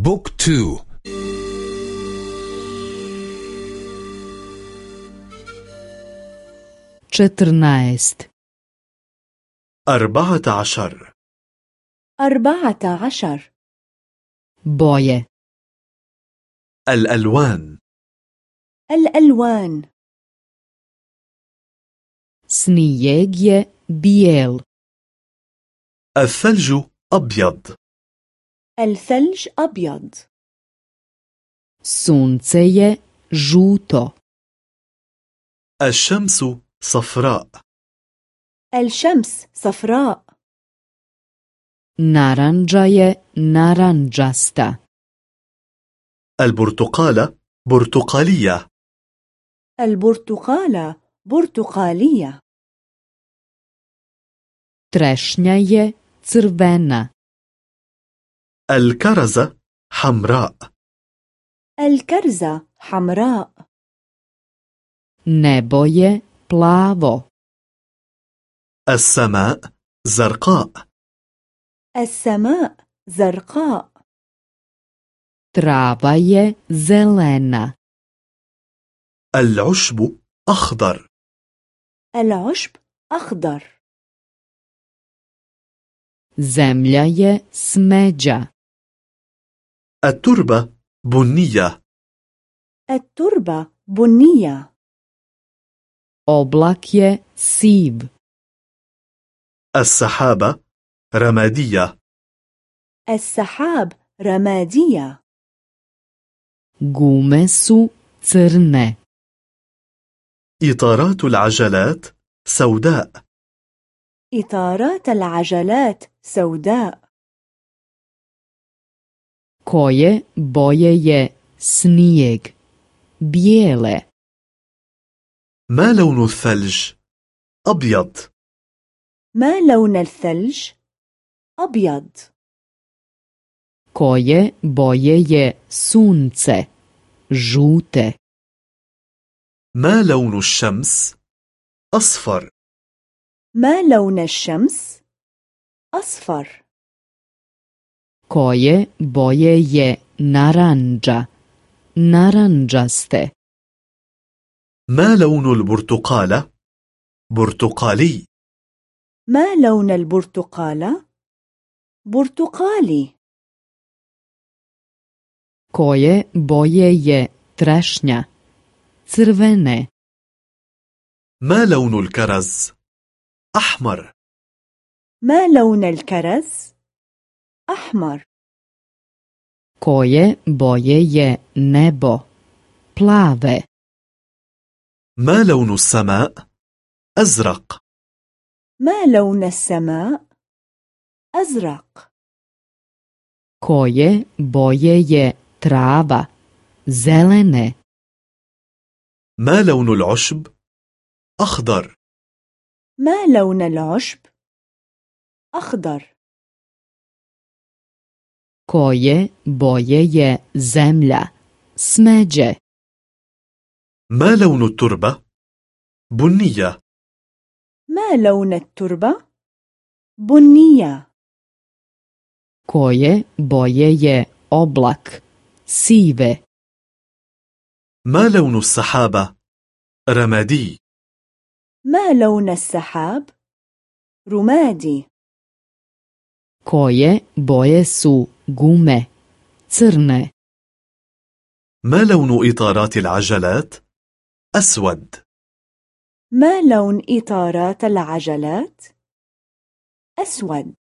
بوك تو. četrnaest أربعة عشر. أربعة عشر. boje الألوان. الألوان. je bijel الثلج أبيض. الثلج أبيض. je žuto الشمس صفراء. الشمس صفراء. je narandžasta البرتقالة برتقالية. البرتقالة برتقالية. je crvena الكرزة حمراء. الكرزة حمراء. Nebo je plavo السماء زرقاء. السماء زرقاء. Trava je zelena العشب أخضر. العشب أخضر. Zemlja je smeđa. التربة بنية. التربة بنية. Oblak je siv السحابة رمادية. السحاب رمادية. Gume su crne. إطارات العجلات سوداء. إطارات العجلات سوداء. Koje boje je snijeg bijele ما لون الثلج؟ أبيض ما لون الثلج؟ أبيض koje boje je sunce žute ما لون الشمس؟ أصفر ما لون الشمس؟ أصفر koje boje je narandža narandžaste ما لون البرتقالة؟ برتقالي ما لون البرتقالة؟ برتقالي koje boje je trešnja crvene ما لون الكرز؟ أحمر ما لون الكرز؟ أحمر. koje boje je nebo plave ما لون السماء؟ أزرق. ما لون السماء؟ أزرق. koje boje je trava zelene ما لون العشب؟ أخضر. ما لون العشب؟ أخضر. Koje boje je zemlja smeđe ما لون التربة؟ بنية ما لون التربة؟ بنية koje boje je oblak sive ما لون السحابة؟ رمادي ما لون السحاب؟ رمادي koje boje su gume crne ما لون إطارات العجلات؟ أسود ما لون إطارات العجلات؟ أسود